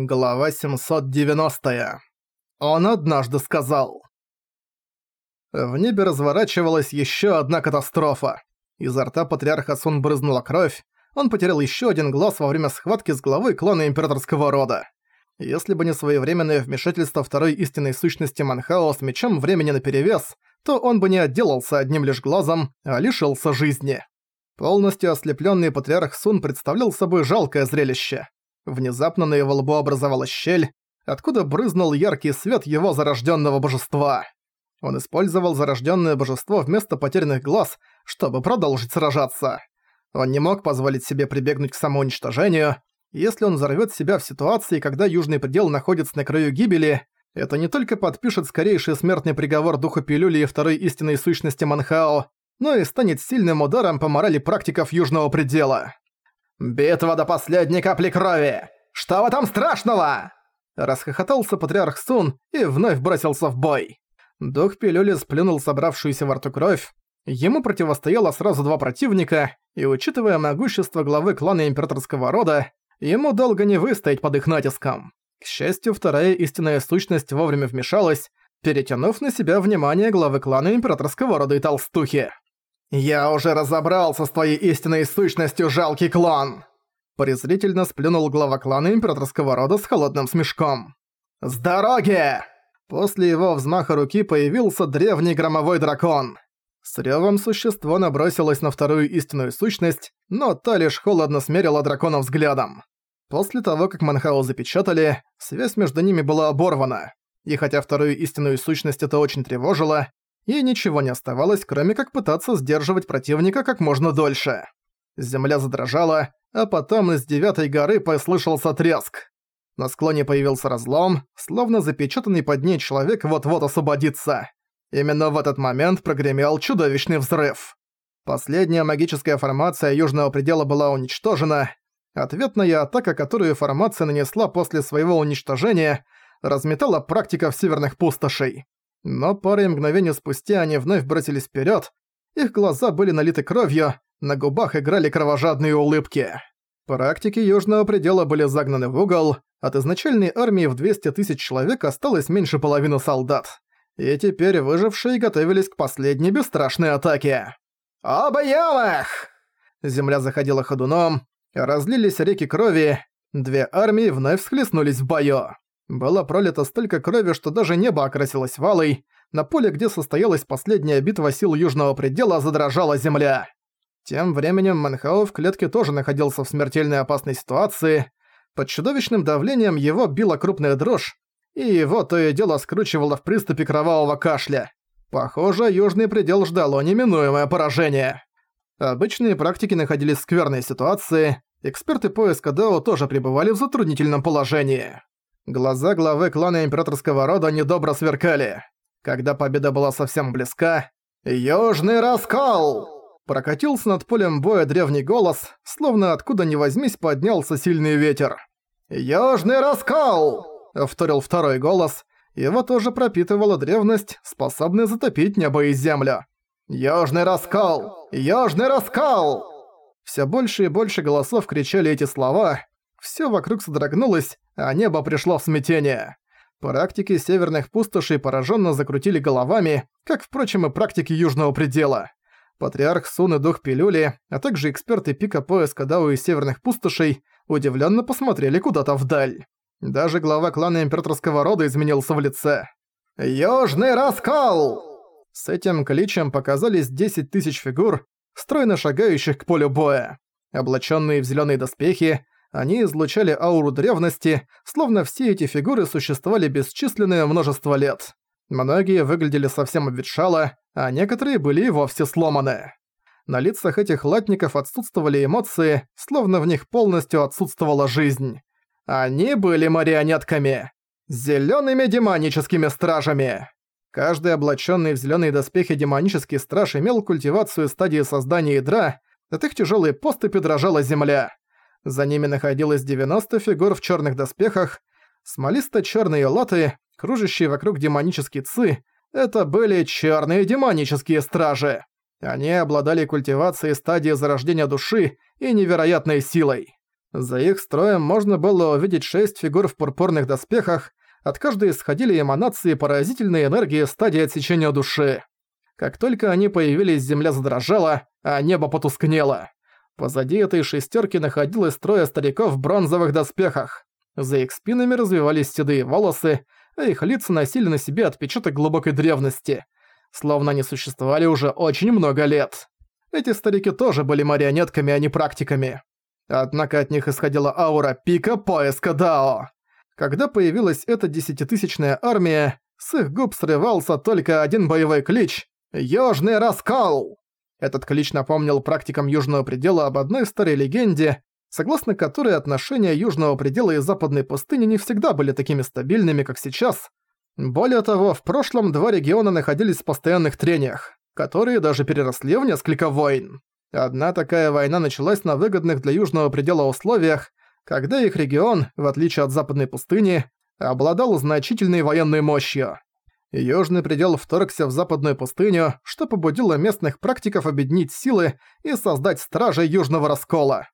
Глава 790. Он однажды сказал. В небе разворачивалась еще одна катастрофа. Изо рта патриарха Сун брызнула кровь, он потерял еще один глаз во время схватки с главой клана императорского рода. Если бы не своевременное вмешательство второй истинной сущности Манхао с мечом времени наперевес, то он бы не отделался одним лишь глазом, а лишился жизни. Полностью ослепленный патриарх Сун представлял собой жалкое зрелище. Внезапно на его лбу образовалась щель, откуда брызнул яркий свет его зарожденного божества. Он использовал зарожденное божество вместо потерянных глаз, чтобы продолжить сражаться. Он не мог позволить себе прибегнуть к самоуничтожению. Если он взорвет себя в ситуации, когда Южный Предел находится на краю гибели, это не только подпишет скорейший смертный приговор Духу Пилюли и второй истинной сущности Манхао, но и станет сильным ударом по морали практиков Южного Предела. «Битва до последней капли крови! Что в этом страшного?» Расхохотался патриарх Сун и вновь бросился в бой. Дух пилюли сплюнул собравшуюся во рту кровь. Ему противостояло сразу два противника, и учитывая могущество главы клана императорского рода, ему долго не выстоять под их натиском. К счастью, вторая истинная сущность вовремя вмешалась, перетянув на себя внимание главы клана императорского рода и толстухи. «Я уже разобрался с твоей истинной сущностью, жалкий клан!» Презрительно сплюнул глава клана императорского рода с холодным смешком. «С дороги!» После его взмаха руки появился древний громовой дракон. С рёвом существо набросилось на вторую истинную сущность, но та лишь холодно смерила дракона взглядом. После того, как Манхау запечатали, связь между ними была оборвана. И хотя вторую истинную сущность это очень тревожило, и ничего не оставалось, кроме как пытаться сдерживать противника как можно дольше. Земля задрожала, а потом из девятой горы послышался треск. На склоне появился разлом, словно запечатанный под ней человек вот-вот освободится. Именно в этот момент прогремел чудовищный взрыв. Последняя магическая формация Южного Предела была уничтожена. Ответная атака, которую формация нанесла после своего уничтожения, разметала практиков северных пустошей. Но парой мгновений спустя они вновь бросились вперед. Их глаза были налиты кровью, на губах играли кровожадные улыбки. Практики Южного Предела были загнаны в угол, от изначальной армии в 200 тысяч человек осталось меньше половины солдат. И теперь выжившие готовились к последней бесстрашной атаке. «Объем их!» Земля заходила ходуном, разлились реки крови, две армии вновь схлестнулись в бою. Было пролито столько крови, что даже небо окрасилось валой, на поле, где состоялась последняя битва сил Южного Предела, задрожала земля. Тем временем Манхао в клетке тоже находился в смертельной опасной ситуации. Под чудовищным давлением его била крупная дрожь, и его то и дело скручивало в приступе кровавого кашля. Похоже, Южный Предел ждало неминуемое поражение. Обычные практики находились в скверной ситуации, эксперты поиска Дао тоже пребывали в затруднительном положении. Глаза главы клана императорского рода недобро сверкали. Когда победа была совсем близка, «Южный раскол!» Прокатился над полем боя древний голос, словно откуда ни возьмись поднялся сильный ветер. «Южный раскол!» — вторил второй голос. Его тоже пропитывала древность, способная затопить небо и землю. «Южный раскол! Южный раскол!» Все больше и больше голосов кричали эти слова, все вокруг содрогнулось, а небо пришло в смятение. Практики северных пустошей пораженно закрутили головами, как, впрочем, и практики Южного Предела. Патриарх Сун и Дух Пилюли, а также эксперты пика поиска Дау и северных пустошей удивленно посмотрели куда-то вдаль. Даже глава клана Императорского рода изменился в лице. «Южный раскол!» С этим кличем показались 10 тысяч фигур, стройно шагающих к полю боя. Облаченные в зеленые доспехи, они излучали ауру древности, словно все эти фигуры существовали бесчисленное множество лет. Многие выглядели совсем обветшало, а некоторые были и вовсе сломаны. На лицах этих латников отсутствовали эмоции, словно в них полностью отсутствовала жизнь. Они были марионетками. зелеными демоническими стражами. Каждый облаченный в зеленые доспехи демонический страж имел культивацию стадии создания ядра, от их тяжелой поступи дрожала земля. За ними находилось 90 фигур в черных доспехах, смолисто-черные латы, кружащие вокруг демонические ци. Это были черные демонические стражи. Они обладали культивацией стадии зарождения души и невероятной силой. За их строем можно было увидеть шесть фигур в пурпурных доспехах, от каждой исходили эманации поразительной энергии стадии отсечения души. Как только они появились, земля задрожала, а небо потускнело. Позади этой шестерки находилось трое стариков в бронзовых доспехах. За их спинами развивались седые волосы, а их лица носили на себе отпечаток глубокой древности. Словно они существовали уже очень много лет. Эти старики тоже были марионетками, а не практиками. Однако от них исходила аура пика поиска Дао. Когда появилась эта десятитысячная армия, с их губ срывался только один боевой клич «Южный раскол!». Этот клич напомнил практикам Южного предела об одной старой легенде, согласно которой отношения Южного предела и Западной пустыни не всегда были такими стабильными, как сейчас. Более того, в прошлом два региона находились в постоянных трениях, которые даже переросли в несколько войн. Одна такая война началась на выгодных для Южного предела условиях, когда их регион, в отличие от Западной пустыни, обладал значительной военной мощью. Южный предел вторгся в Западную пустыню, что побудило местных практиков объединить силы и создать стражей Южного Раскола.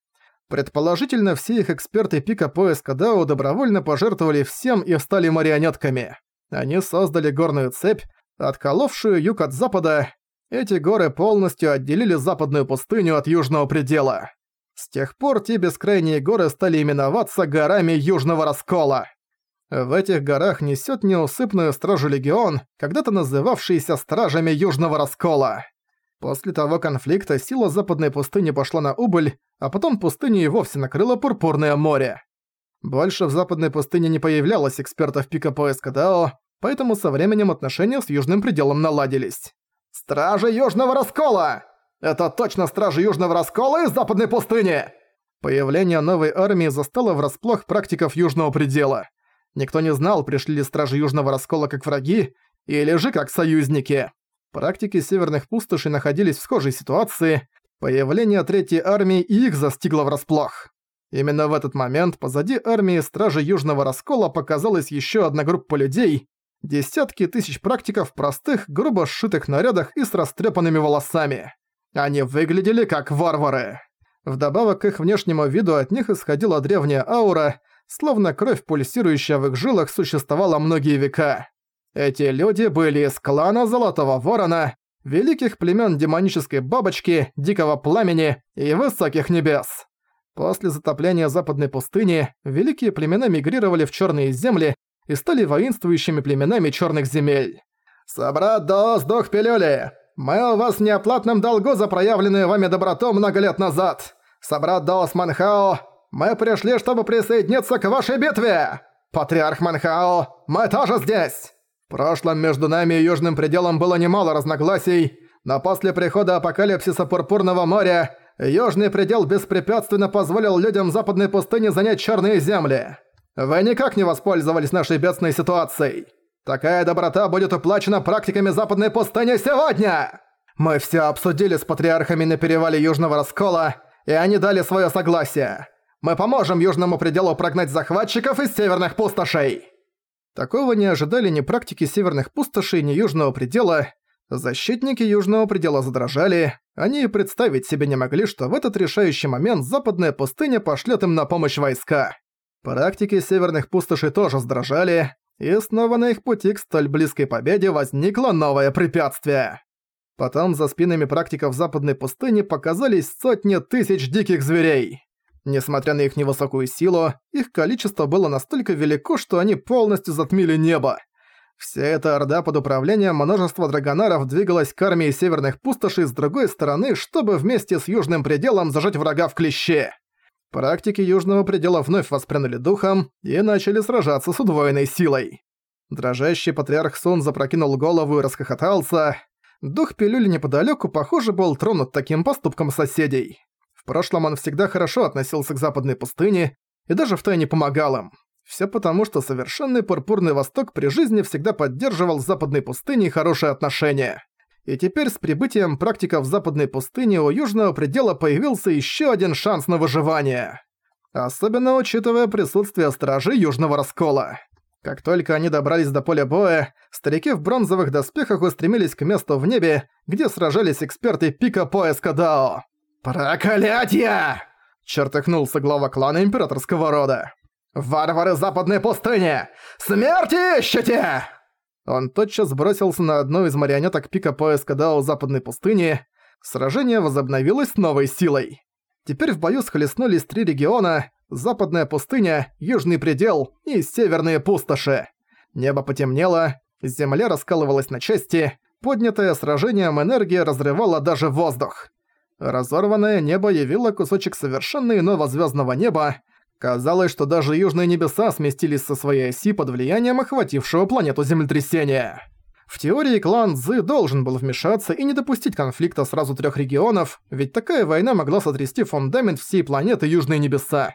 Предположительно, все их эксперты пика поиска Дао добровольно пожертвовали всем и стали марионетками. Они создали горную цепь, отколовшую юг от запада. Эти горы полностью отделили западную пустыню от южного предела. С тех пор те бескрайние горы стали именоваться горами Южного Раскола. В этих горах несёт неусыпную стражу легион, когда-то называвшийся Стражами Южного Раскола. После того конфликта сила западной пустыни пошла на убыль, а потом пустыню и вовсе накрыло Пурпурное море. Больше в западной пустыне не появлялось экспертов пика поиска Дао, поэтому со временем отношения с Южным пределом наладились. «Стражи Южного Раскола!» Это точно стражи Южного Раскола из Западной пустыни!» Появление новой армии застало врасплох практиков Южного Предела. Никто не знал, пришли ли стражи Южного Раскола как враги, или же как союзники. Практики Северных Пустошей находились в схожей ситуации. Появление Третьей армии и их застигло врасплох. Именно в этот момент позади армии Стражи Южного Раскола показалась еще одна группа людей, десятки тысяч практиков в простых, грубо сшитых нарядах и с растрепанными волосами. Они выглядели как варвары. Вдобавок к их внешнему виду от них исходила древняя аура, словно кровь, пульсирующая в их жилах, существовала многие века. Эти люди были из клана Золотого Ворона, великих племен демонической бабочки, дикого пламени и высоких небес. После затопления западной пустыни великие племена мигрировали в черные земли и стали воинствующими племенами черных земель. «Собрат Даос дух пилюли! Мы у вас в неоплатном долгу за проявленную вами доброту много лет назад. Собрат Даос Манхао, мы пришли, чтобы присоединиться к вашей битве! Патриарх Манхао, мы тоже здесь!» В прошлом между нами и Южным пределом было немало разногласий, но после прихода апокалипсиса Пурпурного моря Южный предел беспрепятственно позволил людям Западной пустыни занять черные земли. Вы никак не воспользовались нашей бедственной ситуацией. Такая доброта будет уплачена практиками Западной пустыни сегодня! Мы все обсудили с патриархами на перевале Южного Раскола, и они дали свое согласие. Мы поможем Южному пределу прогнать захватчиков из Северных пустошей!» Такого не ожидали ни практики Северных пустошей, ни Южного предела. Защитники Южного предела задрожали, они и представить себе не могли, что в этот решающий момент Западная пустыня пошлет им на помощь войска. Практики Северных пустошей тоже задрожали, и снова на их пути к столь близкой победе возникло новое препятствие. Потом за спинами практиков западной пустыни показались сотни тысяч диких зверей. Несмотря на их невысокую силу, их количество было настолько велико, что они полностью затмили небо. Вся эта орда под управлением множества драгонаров двигалась к армии северных пустошей с другой стороны, чтобы вместе с южным пределом зажать врага в клеще. Практики Южного Предела вновь воспрянули духом и начали сражаться с удвоенной силой. Дрожащий патриарх Сун запрокинул голову и расхохотался. Дух пилюли неподалёку, похоже, был тронут таким поступком соседей. Прошлом он всегда хорошо относился к Западной пустыне и даже втайне помогал им. Всё потому, что совершенный Пурпурный Восток при жизни всегда поддерживал с Западной пустыней хорошие отношения и теперь с прибытием практиков западной пустыни у южного предела появился еще один шанс на выживание. Особенно учитывая присутствие стражей Южного Раскола. Как только они добрались до поля боя, старики в бронзовых доспехах устремились к месту в небе, где сражались эксперты пика поиска Дао. «Проклятье!» чертыхнулся глава клана императорского рода. «Варвары западной пустыни! Смерти ищете!» Он тотчас бросился на одну из марионеток пика поиска Дао западной пустыни. Сражение возобновилось с новой силой. Теперь в бою схлестнулись три региона – западная пустыня, южный предел и северные пустоши. Небо потемнело, земля раскалывалась на части, поднятая сражением энергия разрывала даже воздух. Разорванное небо явило кусочек совершенно иного звездного неба. Казалось, что даже южные небеса сместились со своей оси под влиянием охватившего планету землетрясения. В теории клан Цзы должен был вмешаться и не допустить конфликта сразу трех регионов, ведь такая война могла сотрясти фундамент всей планеты Южные Небеса.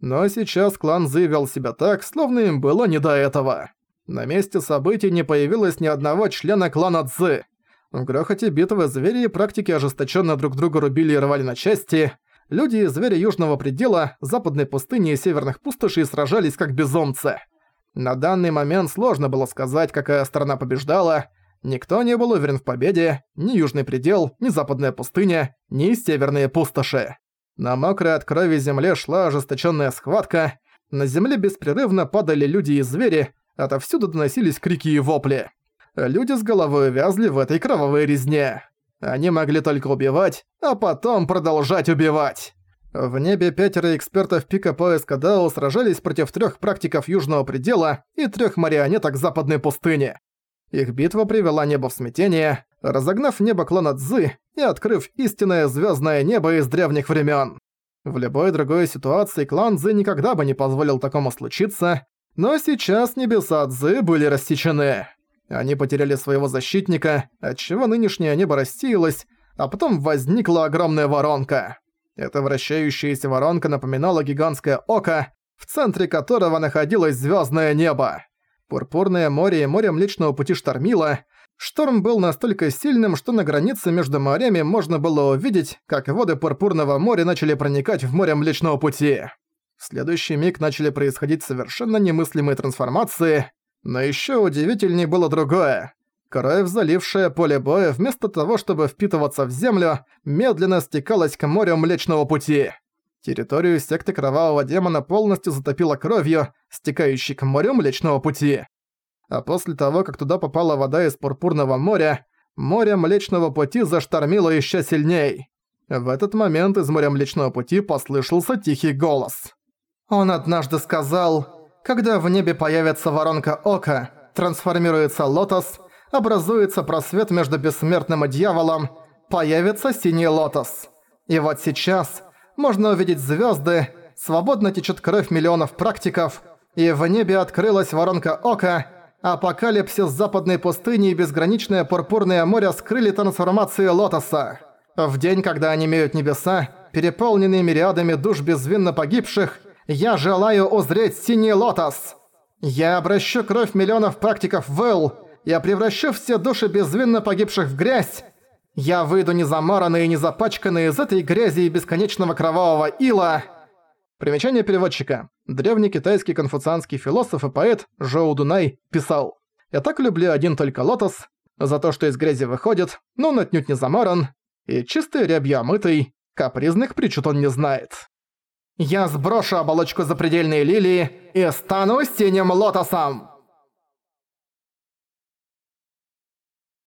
Но сейчас клан Цзы вел себя так, словно им было не до этого. На месте событий не появилось ни одного члена клана Цзы. В грохоте битвы звери и практики ожесточенно друг друга рубили и рвали на части. Люди и звери Южного Предела, Западной пустыни и Северных пустошей сражались как безумцы. На данный момент сложно было сказать, какая сторона побеждала. Никто не был уверен в победе, ни Южный Предел, ни Западная пустыня, ни Северные пустоши. На мокрой от крови земле шла ожесточенная схватка, на земле беспрерывно падали люди и звери, отовсюду доносились крики и вопли. Люди с головой вязли в этой кровавой резне. Они могли только убивать, а потом продолжать убивать. В небе пятеро экспертов пика поиска Дао сражались против трех практиков Южного Предела и трех марионеток Западной пустыни. Их битва привела небо в смятение, разогнав небо клана Цзы и открыв истинное звездное небо из древних времен. В любой другой ситуации клан Цзы никогда бы не позволил такому случиться, но сейчас небеса Цзы были рассечены. Они потеряли своего защитника, отчего нынешнее небо рассеялось, а потом возникла огромная воронка. Эта вращающаяся воронка напоминала гигантское око, в центре которого находилось звездное небо. Пурпурное море и море Млечного Пути штормило. Шторм был настолько сильным, что на границе между морями можно было увидеть, как воды Пурпурного моря начали проникать в море Млечного Пути. В следующий миг начали происходить совершенно немыслимые трансформации, но ещё удивительней было другое. Кровь, залившая поле боя, вместо того, чтобы впитываться в землю, медленно стекалась к морю Млечного Пути. Территорию секты Кровавого Демона полностью затопило кровью, стекающей к морю Млечного Пути. А после того, как туда попала вода из Пурпурного моря, море Млечного Пути заштормило ещё сильней. В этот момент из моря Млечного Пути послышался тихий голос. Он однажды сказал когда в небе появится воронка ока, трансформируется лотос, образуется просвет между бессмертным и дьяволом, появится синий лотос. И вот сейчас можно увидеть звезды, свободно течет кровь миллионов практиков, и в небе открылась воронка ока, апокалипсис западной пустыни и безграничное пурпурное море скрыли трансформации лотоса. В день, когда они имеют небеса, переполненные мириадами душ безвинно погибших, я желаю узреть синий лотос! Я обращу кровь миллионов практиков в Эл, я превращу все души безвинно погибших в грязь, я выйду незамаранный и незапачканный из этой грязи и бесконечного кровавого ила. Примечание переводчика. Древний китайский конфуцианский философ и поэт Жоу Дунай писал «Я так люблю один только лотос, за то, что из грязи выходит, но он отнюдь не замаран, и чистый рябью омытый, капризных причуд он не знает». Я сброшу оболочку запредельной лилии и стану синим лотосом!»